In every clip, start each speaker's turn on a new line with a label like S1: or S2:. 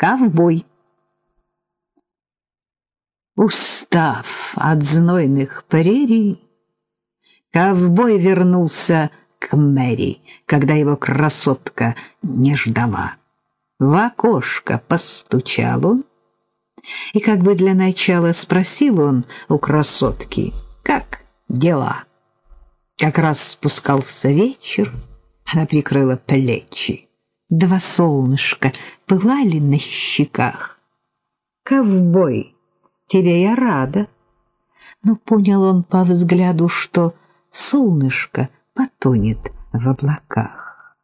S1: Ковбой. Устав от знойных прерий, ковбой вернулся к Мэри, когда его красотка не ждала. В окошко постучал он, и как бы для начала спросил он у красотки, как дела. Как раз спускался вечер, она прикрыла плечи. Два солнышка пылали на щеках. «Ковбой, тебе я рада!» Но понял он по взгляду, что солнышко потонет в облаках.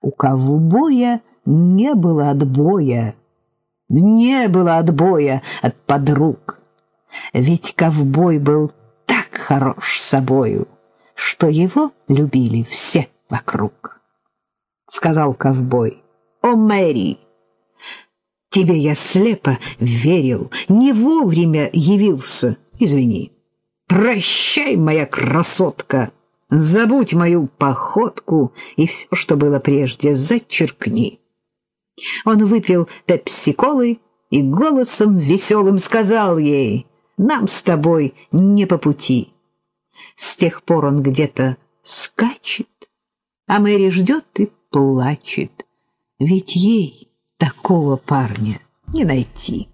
S1: У ковбоя не было отбоя, не было отбоя от подруг. Ведь ковбой был так хорош собою, что его любили все вокруг. Сказал ковбой: "О, Мэри, тебе я слепо верил, не вовремя явился. Извини. Прощай, моя красотка. Забудь мою походку и все, что было прежде, зачеркни". Он выпил пепси-колы и голосом веселым сказал ей: "Нам с тобой не по пути". С тех пор он где-то скачет, а Мэри ждет и плачет, ведь ей такого парня не найти.